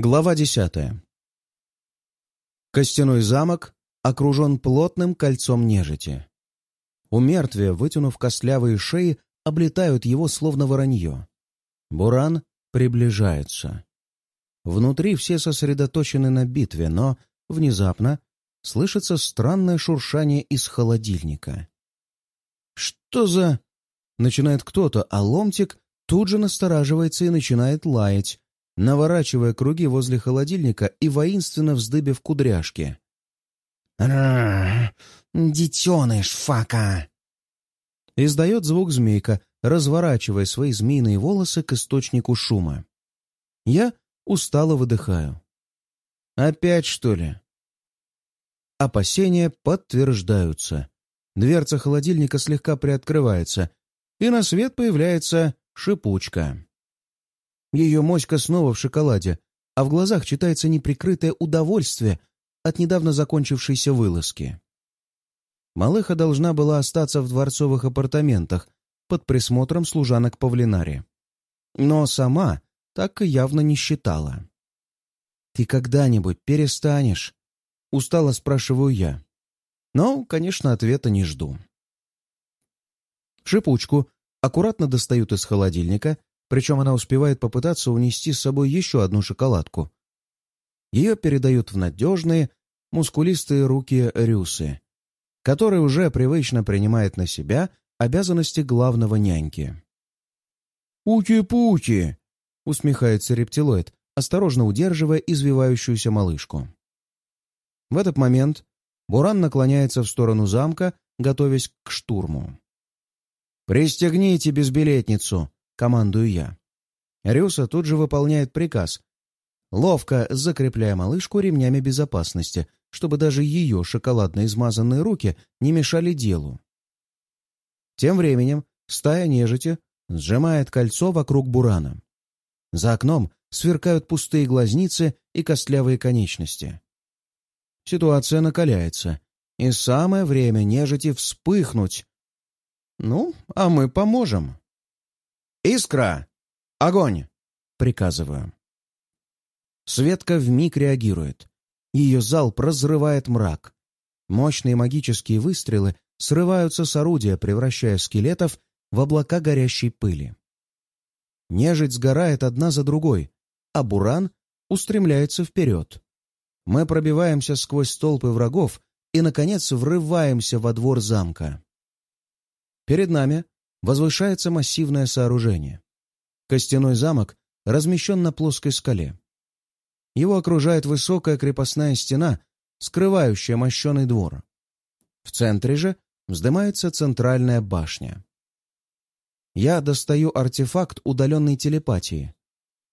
Глава десятая. Костяной замок окружен плотным кольцом нежити. У мертвия, вытянув костлявые шеи, облетают его словно воронье. Буран приближается. Внутри все сосредоточены на битве, но внезапно слышится странное шуршание из холодильника. «Что за...» — начинает кто-то, а ломтик тут же настораживается и начинает лаять, наворачивая круги возле холодильника и воинственно вздыбив кудряшки. детеныш, фака!» Издает звук змейка, разворачивая свои змеиные волосы к источнику шума. Я устало выдыхаю. «Опять, что ли?» Опасения подтверждаются. Дверца холодильника слегка приоткрывается, и на свет появляется шипучка. Ее моська снова в шоколаде, а в глазах читается неприкрытое удовольствие от недавно закончившейся вылазки. Малыха должна была остаться в дворцовых апартаментах под присмотром служанок Павлинари. Но сама так и явно не считала. «Ты когда-нибудь перестанешь?» — устало спрашиваю я. Но, конечно, ответа не жду. Шипучку аккуратно достают из холодильника причем она успевает попытаться унести с собой еще одну шоколадку. Ее передают в надежные, мускулистые руки Рюсы, который уже привычно принимает на себя обязанности главного няньки. «Пути-пути!» — усмехается рептилоид, осторожно удерживая извивающуюся малышку. В этот момент Буран наклоняется в сторону замка, готовясь к штурму. «Пристегните безбилетницу!» Командую я. Рюса тут же выполняет приказ, ловко закрепляя малышку ремнями безопасности, чтобы даже ее шоколадно измазанные руки не мешали делу. Тем временем стая нежити сжимает кольцо вокруг бурана. За окном сверкают пустые глазницы и костлявые конечности. Ситуация накаляется, и самое время нежити вспыхнуть. Ну, а мы поможем. «Искра! Огонь!» — приказываю. Светка вмиг реагирует. Ее залп разрывает мрак. Мощные магические выстрелы срываются с орудия, превращая скелетов в облака горящей пыли. Нежить сгорает одна за другой, а буран устремляется вперед. Мы пробиваемся сквозь толпы врагов и, наконец, врываемся во двор замка. Перед нами возвышается массивное сооружение. Костяной замок размещен на плоской скале. Его окружает высокая крепостная стена, скрывающая мощеный двор. В центре же вздымается центральная башня. Я достаю артефакт удаленной телепатии.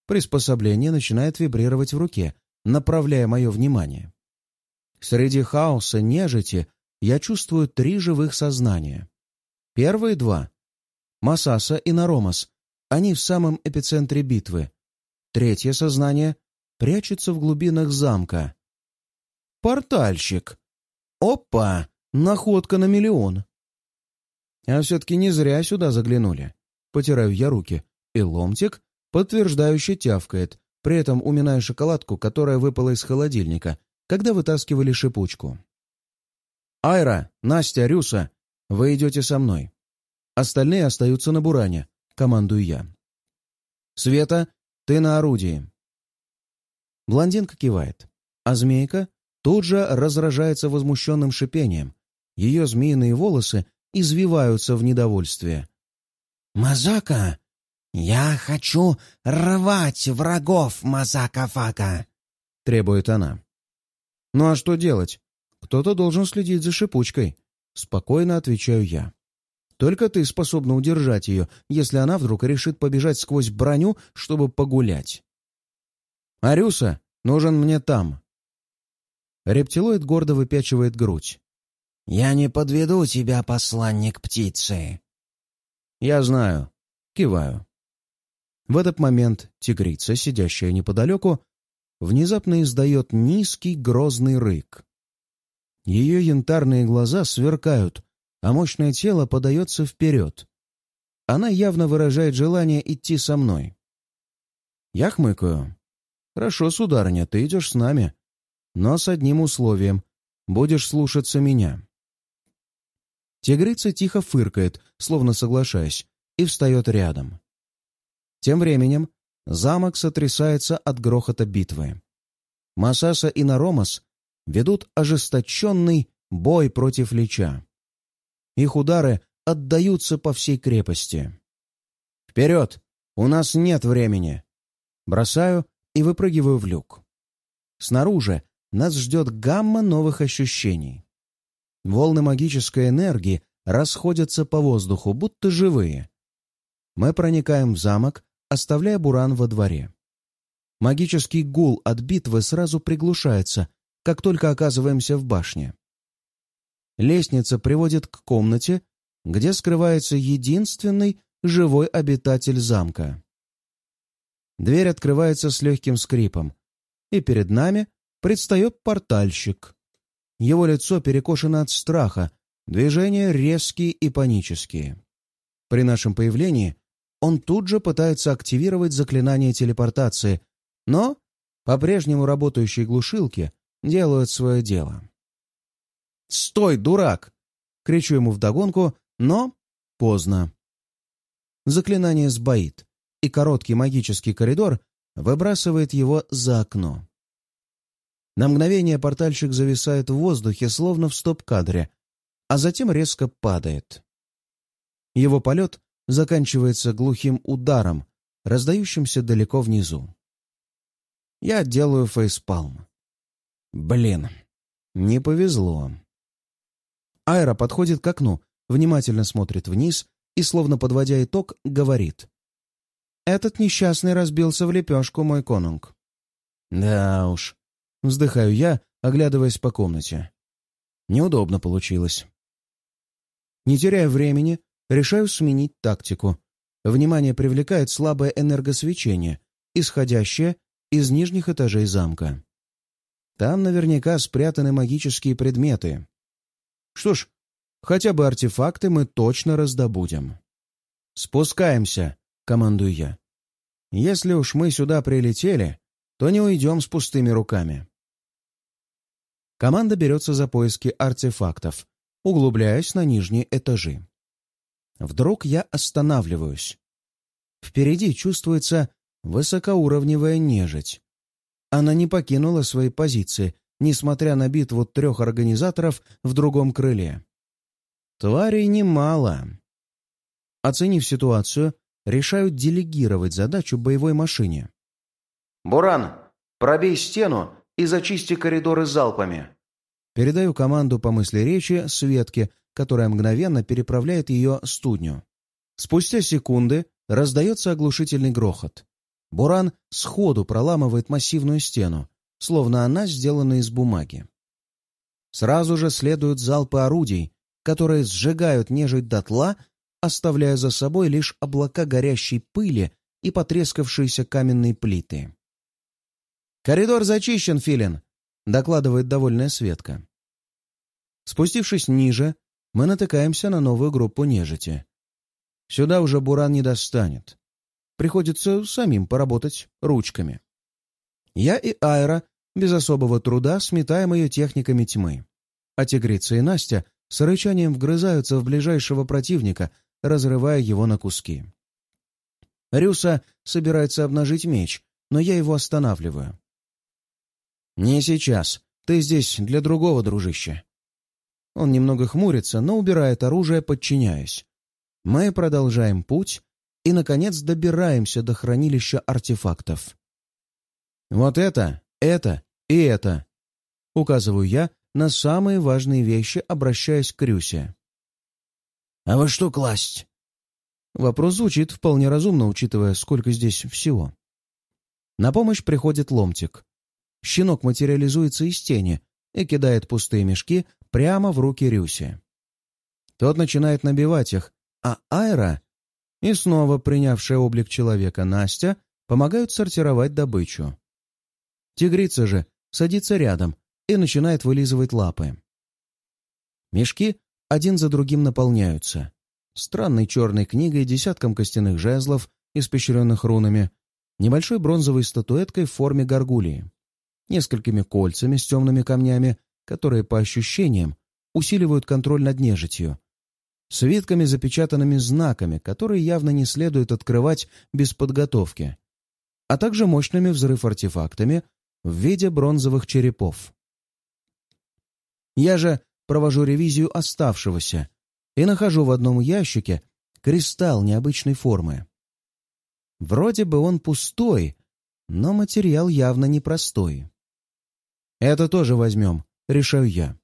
Приспособление начинает вибрировать в руке, направляя мое внимание. Среди хаоса нежити я чувствую три живых сознания. Первые два Масаса и Наромас. Они в самом эпицентре битвы. Третье сознание прячется в глубинах замка. Портальщик. Опа! Находка на миллион. А все-таки не зря сюда заглянули. Потираю я руки, и ломтик подтверждающе тявкает, при этом уминая шоколадку, которая выпала из холодильника, когда вытаскивали шипучку. «Айра, Настя, Рюса, вы идете со мной. Остальные остаются на буране, командую я. «Света, ты на орудии». Блондинка кивает, а змейка тут же разражается возмущенным шипением. Ее змеиные волосы извиваются в недовольстве. «Мазака! Я хочу рвать врагов Мазака-фака!» — требует она. «Ну а что делать? Кто-то должен следить за шипучкой», — спокойно отвечаю я. Только ты способна удержать ее, если она вдруг решит побежать сквозь броню, чтобы погулять. «Арюса, нужен мне там». Рептилоид гордо выпячивает грудь. «Я не подведу тебя, посланник птицы». «Я знаю». Киваю. В этот момент тигрица, сидящая неподалеку, внезапно издает низкий грозный рык. Ее янтарные глаза сверкают, а мощное тело подается вперед. Она явно выражает желание идти со мной. Я хмыкаю. «Хорошо, сударыня, ты идешь с нами. Но с одним условием. Будешь слушаться меня». Тигрица тихо фыркает, словно соглашаясь, и встает рядом. Тем временем замок сотрясается от грохота битвы. Масаса и Наромас ведут ожесточенный бой против Лича. Их удары отдаются по всей крепости. «Вперед! У нас нет времени!» Бросаю и выпрыгиваю в люк. Снаружи нас ждет гамма новых ощущений. Волны магической энергии расходятся по воздуху, будто живые. Мы проникаем в замок, оставляя Буран во дворе. Магический гул от битвы сразу приглушается, как только оказываемся в башне. Лестница приводит к комнате, где скрывается единственный живой обитатель замка. Дверь открывается с легким скрипом, и перед нами предстает портальщик. Его лицо перекошено от страха, движения резкие и панические. При нашем появлении он тут же пытается активировать заклинание телепортации, но по-прежнему работающие глушилки делают свое дело. «Стой, дурак!» — кричу ему вдогонку, но поздно. Заклинание сбоит, и короткий магический коридор выбрасывает его за окно. На мгновение портальщик зависает в воздухе, словно в стоп-кадре, а затем резко падает. Его полет заканчивается глухим ударом, раздающимся далеко внизу. Я делаю фейспалм. Блин, не повезло. Айра подходит к окну, внимательно смотрит вниз и, словно подводя итог, говорит. «Этот несчастный разбился в лепешку, мой конунг». «Да уж, Вздыхаю я, оглядываясь по комнате. Неудобно получилось. Не теряя времени, решаю сменить тактику. Внимание привлекает слабое энергосвечение, исходящее из нижних этажей замка. Там наверняка спрятаны магические предметы. Что ж, хотя бы артефакты мы точно раздобудем. «Спускаемся», — командую я. «Если уж мы сюда прилетели, то не уйдем с пустыми руками». Команда берется за поиски артефактов, углубляясь на нижние этажи. Вдруг я останавливаюсь. Впереди чувствуется высокоуровневая нежить. Она не покинула свои позиции, несмотря на битву трех организаторов в другом крыле. Тварей немало. Оценив ситуацию, решают делегировать задачу боевой машине. «Буран, пробей стену и зачисти коридоры залпами». Передаю команду по мысли речи Светке, которая мгновенно переправляет ее студню. Спустя секунды раздается оглушительный грохот. Буран сходу проламывает массивную стену, словно она сделана из бумаги. Сразу же следуют залпы орудий, которые сжигают нежить дотла, оставляя за собой лишь облака горящей пыли и потрескавшиеся каменные плиты. «Коридор зачищен, Филин!» — докладывает довольная Светка. Спустившись ниже, мы натыкаемся на новую группу нежити. Сюда уже буран не достанет. Приходится самим поработать ручками. Я и Айра без особого труда сметаем ее техниками тьмы. А тигрица и Настя с рычанием вгрызаются в ближайшего противника, разрывая его на куски. Рюса собирается обнажить меч, но я его останавливаю. «Не сейчас. Ты здесь для другого, дружище». Он немного хмурится, но убирает оружие, подчиняясь. Мы продолжаем путь и, наконец, добираемся до хранилища артефактов. «Вот это, это и это!» Указываю я на самые важные вещи, обращаясь к Рюсе. «А вы что класть?» Вопрос звучит вполне разумно, учитывая, сколько здесь всего. На помощь приходит ломтик щенок материализуется из тени и кидает пустые мешки прямо в руки Рюси. Тот начинает набивать их, а Айра и снова принявшая облик человека Настя помогают сортировать добычу. Тигрица же садится рядом и начинает вылизывать лапы. Мешки один за другим наполняются. Странной черной книгой, десятком костяных жезлов, испещренных рунами, небольшой бронзовой статуэткой в форме горгулии, несколькими кольцами с темными камнями, которые, по ощущениям, усиливают контроль над нежитью, свитками, запечатанными знаками, которые явно не следует открывать без подготовки, а также мощными взрыв-артефактами в виде бронзовых черепов. Я же провожу ревизию оставшегося и нахожу в одном ящике кристалл необычной формы. Вроде бы он пустой, но материал явно непростой. «Это тоже возьмем», — решаю я.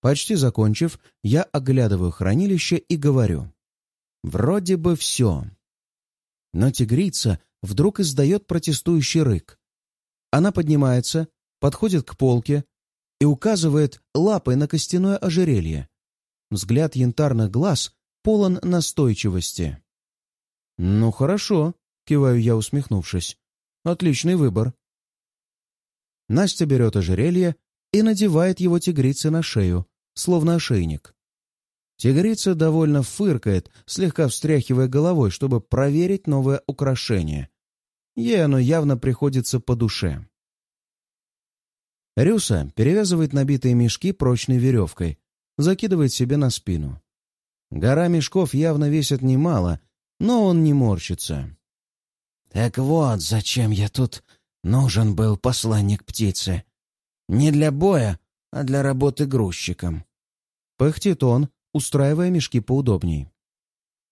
Почти закончив, я оглядываю хранилище и говорю. Вроде бы все. Но тигрица вдруг издает протестующий рык. Она поднимается, подходит к полке и указывает лапой на костяное ожерелье. Взгляд янтарных глаз полон настойчивости. «Ну, хорошо», — киваю я, усмехнувшись. «Отличный выбор». Настя берет ожерелье и надевает его тигрице на шею, словно ошейник. Тигрица довольно фыркает, слегка встряхивая головой, чтобы проверить новое украшение. Ей оно явно приходится по душе. Рюса перевязывает набитые мешки прочной веревкой, закидывает себе на спину. Гора мешков явно весит немало, но он не морщится. «Так вот, зачем я тут нужен был посланник птицы. Не для боя, а для работы грузчиком. Пыхтит он, устраивая мешки поудобней.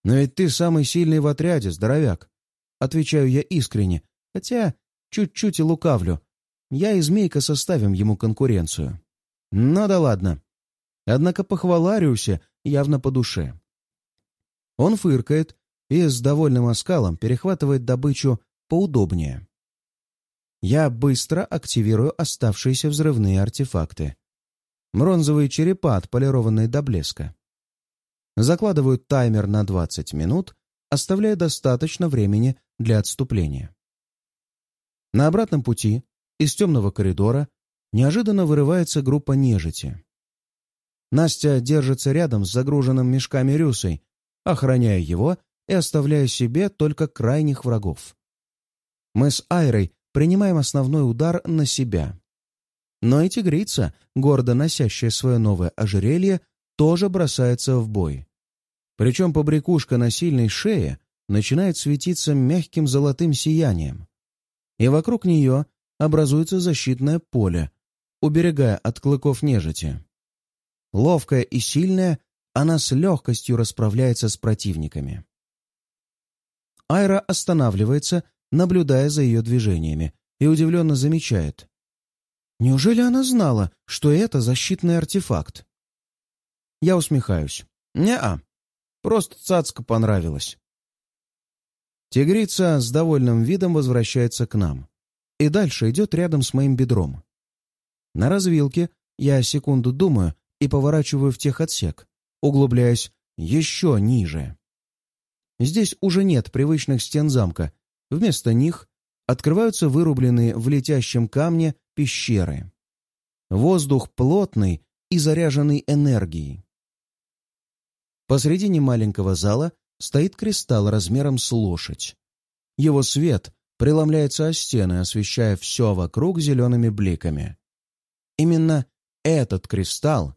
«Но ведь ты самый сильный в отряде, здоровяк!» Отвечаю я искренне, хотя чуть-чуть и лукавлю. Я и Змейка составим ему конкуренцию. Ну да ладно. Однако похвала Рюсе явно по душе. Он фыркает и с довольным оскалом перехватывает добычу поудобнее. Я быстро активирую оставшиеся взрывные артефакты бронзовые черепа, отполированные до блеска. Закладываю таймер на 20 минут, оставляя достаточно времени для отступления. На обратном пути из темного коридора неожиданно вырывается группа нежити. Настя держится рядом с загруженным мешками рюсой, охраняя его и оставляя себе только крайних врагов. Мы с Айрой принимаем основной удар на себя. Но и тигрица, гордо носящая свое новое ожерелье, тоже бросается в бой. Причем побрякушка на сильной шее начинает светиться мягким золотым сиянием. И вокруг нее образуется защитное поле, уберегая от клыков нежити. Ловкая и сильная, она с легкостью расправляется с противниками. Айра останавливается, наблюдая за ее движениями, и удивленно замечает. Неужели она знала, что это защитный артефакт? Я усмехаюсь. Не-а. Просто цацка понравилась. Тигрица с довольным видом возвращается к нам. И дальше идет рядом с моим бедром. На развилке я секунду думаю и поворачиваю в техотсек, углубляясь еще ниже. Здесь уже нет привычных стен замка. Вместо них открываются вырубленные в летящем камне пещеры. Воздух плотный и заряженный энергией. Посредине маленького зала стоит кристалл размером с лошадь. Его свет преломляется о стены, освещая все вокруг зелеными бликами. Именно этот кристалл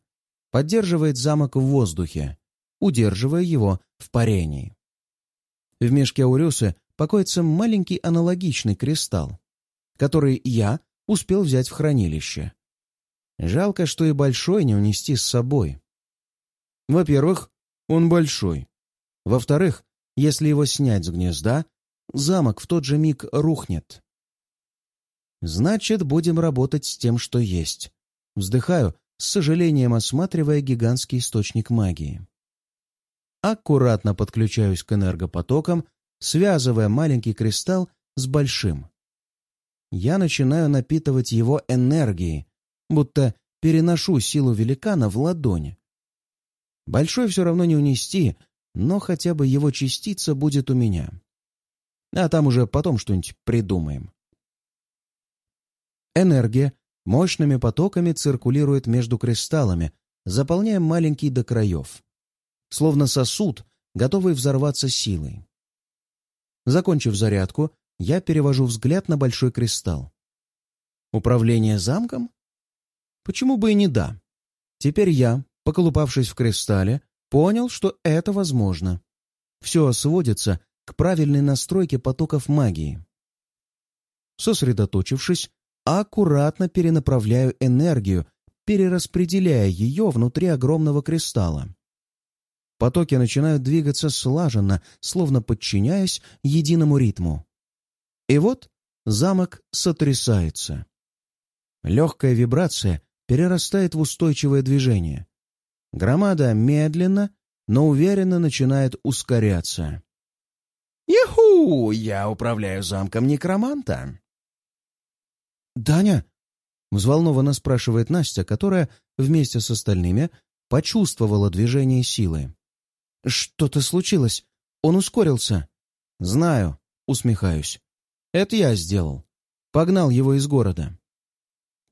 поддерживает замок в воздухе, удерживая его в парении. В мешке Урюсы покоится маленький аналогичный кристалл, который я успел взять в хранилище. Жалко, что и большой не унести с собой. Во-первых, он большой. Во-вторых, если его снять с гнезда, замок в тот же миг рухнет. Значит, будем работать с тем, что есть. Вздыхаю, с сожалением осматривая гигантский источник магии. Аккуратно подключаюсь к энергопотокам, связывая маленький кристалл с большим я начинаю напитывать его энергией, будто переношу силу великана в ладони. Большой все равно не унести, но хотя бы его частица будет у меня. А там уже потом что-нибудь придумаем. Энергия мощными потоками циркулирует между кристаллами, заполняя маленький до краев. Словно сосуд, готовый взорваться силой. Закончив зарядку, я перевожу взгляд на большой кристалл. Управление замком? Почему бы и не да? Теперь я, поколупавшись в кристалле, понял, что это возможно. Все сводится к правильной настройке потоков магии. Сосредоточившись, аккуратно перенаправляю энергию, перераспределяя ее внутри огромного кристалла. Потоки начинают двигаться слаженно, словно подчиняясь единому ритму. И вот замок сотрясается. Легкая вибрация перерастает в устойчивое движение. Громада медленно, но уверенно начинает ускоряться. «Яху! Я управляю замком некроманта!» «Даня?» — взволнованно спрашивает Настя, которая вместе с остальными почувствовала движение силы. «Что-то случилось. Он ускорился». «Знаю», — усмехаюсь. «Это я сделал. Погнал его из города».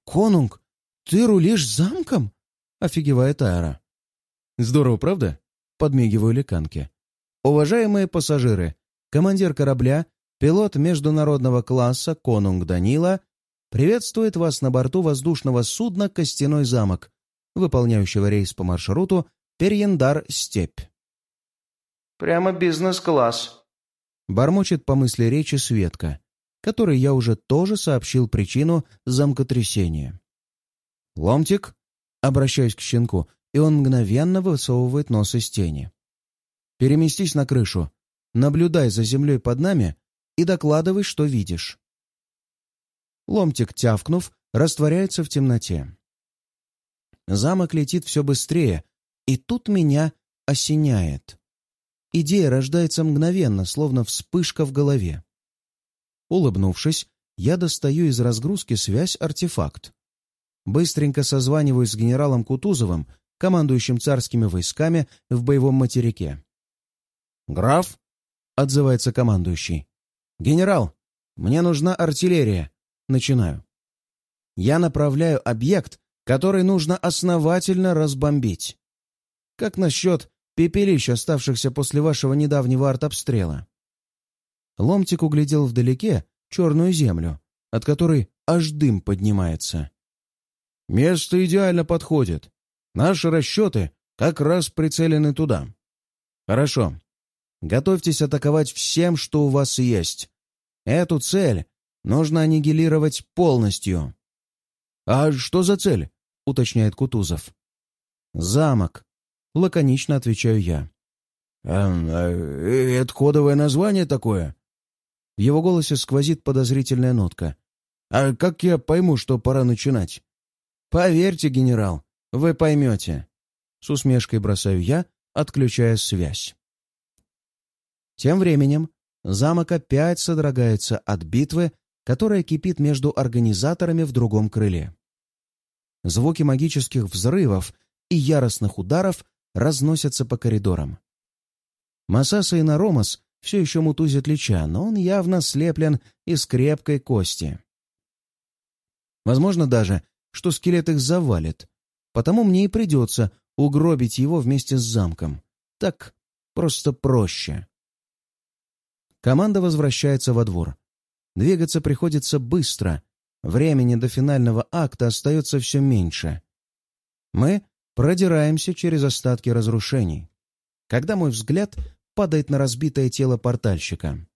«Конунг, ты рулишь замком?» — офигевает Айра. «Здорово, правда?» — подмигиваю ликанке. «Уважаемые пассажиры, командир корабля, пилот международного класса Конунг Данила приветствует вас на борту воздушного судна «Костяной замок», выполняющего рейс по маршруту Перьендар-Степь. «Прямо бизнес-класс», — бормочет по мысли речи Светка, которой я уже тоже сообщил причину замкотрясения. «Ломтик?» — обращаюсь к щенку, и он мгновенно высовывает нос из тени. «Переместись на крышу, наблюдай за землей под нами и докладывай, что видишь». Ломтик, тявкнув, растворяется в темноте. Замок летит все быстрее, и тут меня осеняет. Идея рождается мгновенно, словно вспышка в голове. Улыбнувшись, я достаю из разгрузки связь-артефакт. Быстренько созваниваюсь с генералом Кутузовым, командующим царскими войсками в боевом материке. «Граф?» — отзывается командующий. «Генерал, мне нужна артиллерия. Начинаю. Я направляю объект, который нужно основательно разбомбить. Как насчет пепелищ, оставшихся после вашего недавнего артобстрела? Ломтик углядел вдалеке черную землю, от которой аж дым поднимается. Место идеально подходит. Наши расчеты как раз прицелены туда. Хорошо. Готовьтесь атаковать всем, что у вас есть. Эту цель нужно аннигилировать полностью. «А что за цель?» — уточняет Кутузов. «Замок», — лаконично отвечаю я. «Эм, а, это кодовое название такое?» В его голосе сквозит подозрительная нотка. «А как я пойму, что пора начинать?» «Поверьте, генерал, вы поймете». С усмешкой бросаю я, отключая связь. Тем временем замок опять содрогается от битвы которая кипит между организаторами в другом крыле. Звуки магических взрывов и яростных ударов разносятся по коридорам. Масаса и Наромас все еще мутузит Лича, но он явно слеплен из крепкой кости. Возможно даже, что скелет их завалит, потому мне и придется угробить его вместе с замком. Так просто проще. Команда возвращается во двор. Двигаться приходится быстро. Времени до финального акта остается все меньше. Мы продираемся через остатки разрушений, когда мой взгляд падает на разбитое тело портальщика.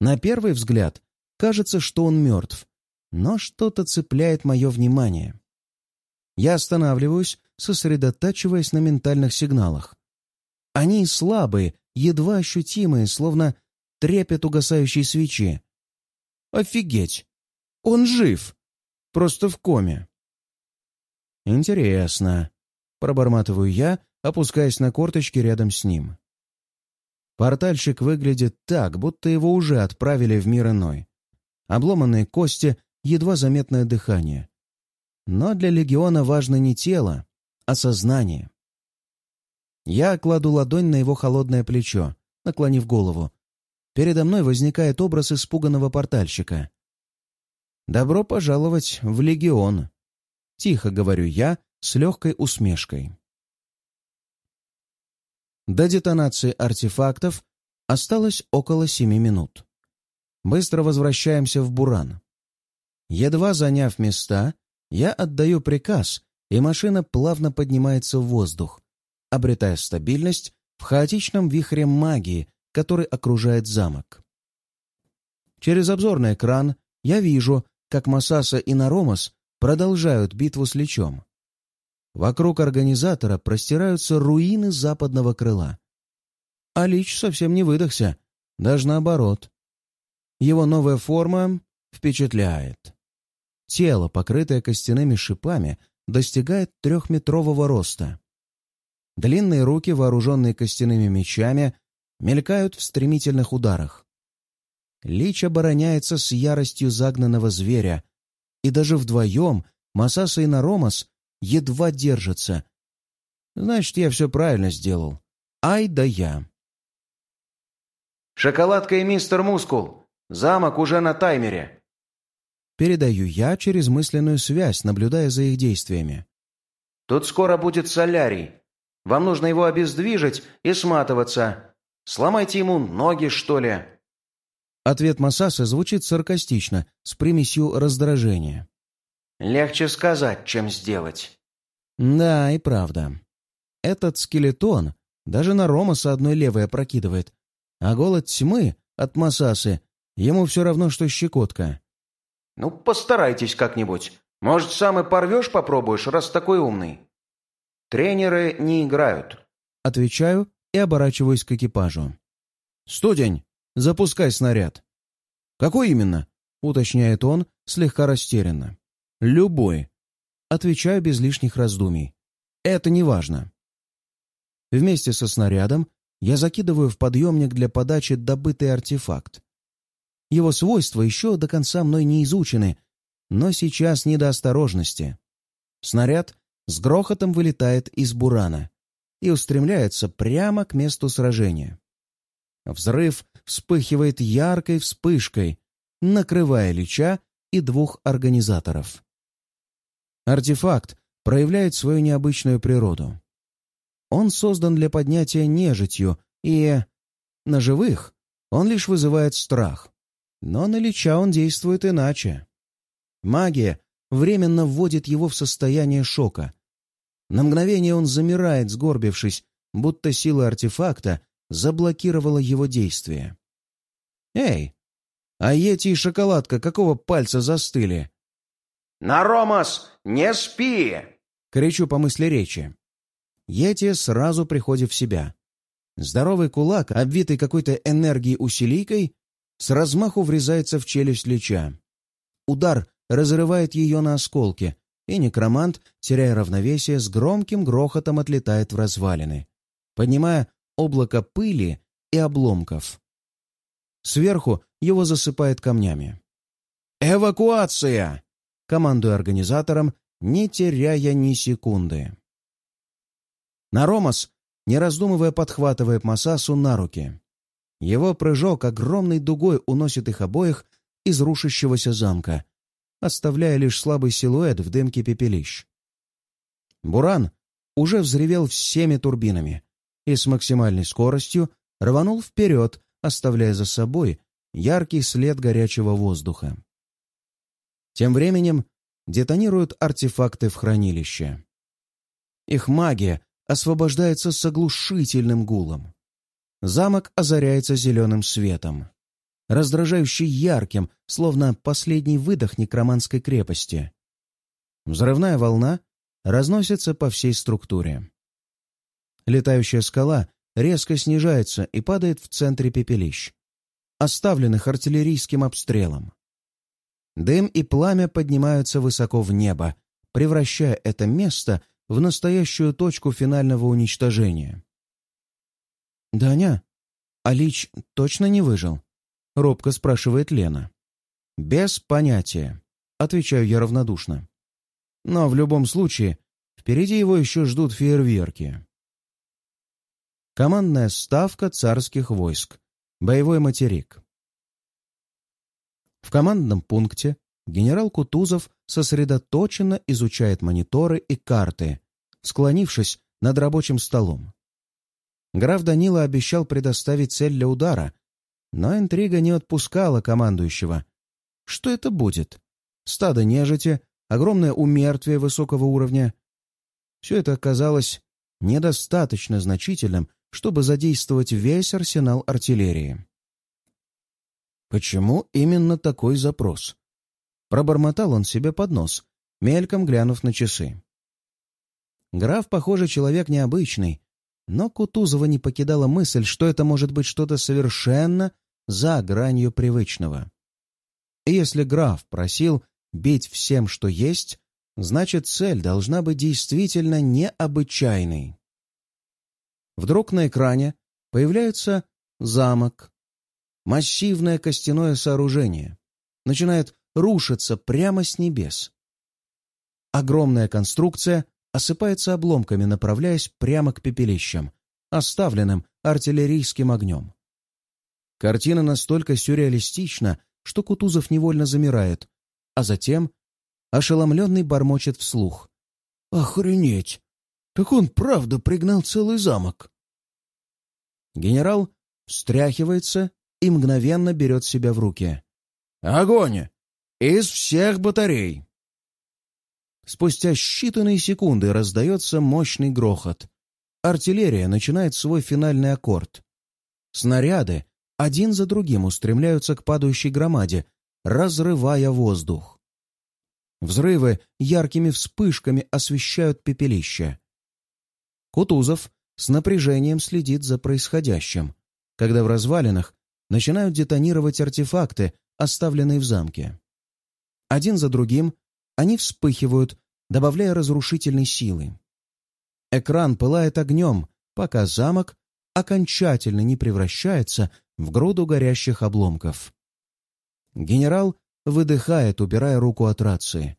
На первый взгляд кажется, что он мертв, но что-то цепляет мое внимание. Я останавливаюсь, сосредотачиваясь на ментальных сигналах. Они слабые, едва ощутимые, словно трепет угасающей свечи. Офигеть! Он жив! Просто в коме. Интересно. Проборматываю я, опускаясь на корточки рядом с ним. Портальщик выглядит так, будто его уже отправили в мир иной. Обломанные кости, едва заметное дыхание. Но для легиона важно не тело, а сознание. Я кладу ладонь на его холодное плечо, наклонив голову, передо мной возникает образ испуганного портальщика. «Добро пожаловать в Легион», — тихо говорю я с легкой усмешкой. До детонации артефактов осталось около семи минут. быстро возвращаемся в Буран. Едва заняв места, я отдаю приказ, и машина плавно поднимается в воздух, обретая стабильность в хаотичном вихре магии, который окружает замок. Через обзорный экран я вижу, как Масаса и Наромас продолжают битву с Личом. Вокруг организатора простираются руины западного крыла. А Лич совсем не выдохся, даже наоборот. Его новая форма впечатляет. Тело, покрытое костяными шипами, достигает трехметрового роста. Длинные руки, вооруженные костяными мечами, мелькают в стремительных ударах. Лич обороняется с яростью загнанного зверя, и даже вдвоем Масаса и Наромас едва держатся. Значит, я все правильно сделал. Ай да я. «Шоколадка и мистер Мускул! Замок уже на таймере!» Передаю я через мысленную связь, наблюдая за их действиями. «Тут скоро будет солярий. Вам нужно его обездвижить и сматываться. Сломайте ему ноги, что ли?» Ответ Масаса звучит саркастично, с примесью раздражения. «Легче сказать, чем сделать». Да, и правда. Этот скелетон даже на Ромаса одной левой опрокидывает, а голод тьмы от Масасы ему все равно, что щекотка. «Ну, постарайтесь как-нибудь. Может, сам и порвешь попробуешь, раз такой умный?» «Тренеры не играют». Отвечаю и оборачиваюсь к экипажу. «Студень, запускай снаряд». «Какой именно?» — уточняет он слегка растерянно. «Любой». Отвечаю без лишних раздумий. «Это не важно». Вместе со снарядом я закидываю в подъемник для подачи добытый артефакт. Его свойства еще до конца мной не изучены, но сейчас не до осторожности. Снаряд с грохотом вылетает из бурана и устремляется прямо к месту сражения. Взрыв вспыхивает яркой вспышкой, накрывая Лича и двух организаторов. Артефакт проявляет свою необычную природу. Он создан для поднятия нежитью, и на живых он лишь вызывает страх. Но на Лича он действует иначе. Магия временно вводит его в состояние шока. На мгновение он замирает, сгорбившись, будто сила артефакта заблокировала его действие. «Эй, а Йети и шоколадка какого пальца застыли?» «Наромас, не спи!» — кричу по мысли речи. Йети сразу приходит в себя. Здоровый кулак, обвитый какой-то энергией усилийкой, с размаху врезается в челюсть Лича. Удар разрывает ее на осколки, и некромант, теряя равновесие, с громким грохотом отлетает в развалины, поднимая облако пыли и обломков. Сверху его засыпает камнями. «Эвакуация!» — командую организатором, не теряя ни секунды. Наромас, не раздумывая, подхватывает Масасу на руки. Его прыжок огромной дугой уносит их обоих из рушащегося замка, оставляя лишь слабый силуэт в дымке пепелищ. Буран уже взревел всеми турбинами и с максимальной скоростью рванул вперед, оставляя за собой яркий след горячего воздуха. Тем временем детонируют артефакты в хранилище. Их магия освобождается с оглушительным гулом. Замок озаряется зеленым светом, раздражающе ярким, словно последний выдох некроманской крепости. Взрывная волна разносится по всей структуре. Летающая скала резко снижается и падает в центре пепелищ, оставленных артиллерийским обстрелом. Дым и пламя поднимаются высоко в небо, превращая это место в настоящую точку финального уничтожения. «Даня, а Лич точно не выжил?» — робко спрашивает Лена. «Без понятия», — отвечаю я равнодушно. «Но в любом случае, впереди его еще ждут фейерверки». Командная ставка царских войск. Боевой материк. В командном пункте генерал Кутузов сосредоточенно изучает мониторы и карты, склонившись над рабочим столом. Граф Данила обещал предоставить цель для удара, Но интрига не отпускала командующего. Что это будет? Стадо нежити, огромное умертвие высокого уровня. Все это оказалось недостаточно значительным, чтобы задействовать весь арсенал артиллерии. Почему именно такой запрос? Пробормотал он себе под нос, мельком глянув на часы. Граф, похоже, человек необычный, но Кутузова не покидала мысль, что это может быть что-то совершенно за гранью привычного. Если граф просил бить всем, что есть, значит, цель должна быть действительно необычайной. Вдруг на экране появляется замок. Массивное костяное сооружение. Начинает рушиться прямо с небес. Огромная конструкция осыпается обломками, направляясь прямо к пепелищам, оставленным артиллерийским огнем. Картина настолько сюрреалистична, что Кутузов невольно замирает, а затем ошеломленный бормочет вслух. «Охренеть! Так он правда пригнал целый замок!» Генерал встряхивается и мгновенно берет себя в руки. «Огонь! Из всех батарей!» Спустя считанные секунды раздается мощный грохот. Артиллерия начинает свой финальный аккорд. Снаряды один за другим устремляются к падающей громаде, разрывая воздух. Взрывы яркими вспышками освещают пепелище. Кутузов с напряжением следит за происходящим, когда в развалинах начинают детонировать артефакты, оставленные в замке. Один за другим они вспыхивают, добавляя разрушительной силы. Экран пылает огнем, пока замок окончательно не превращается в груду горящих обломков. Генерал выдыхает, убирая руку от рации.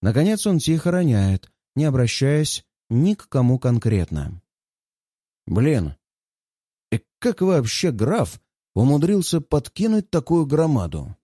Наконец он тихо роняет, не обращаясь ни к кому конкретно. «Блин, и как вообще граф умудрился подкинуть такую громаду?»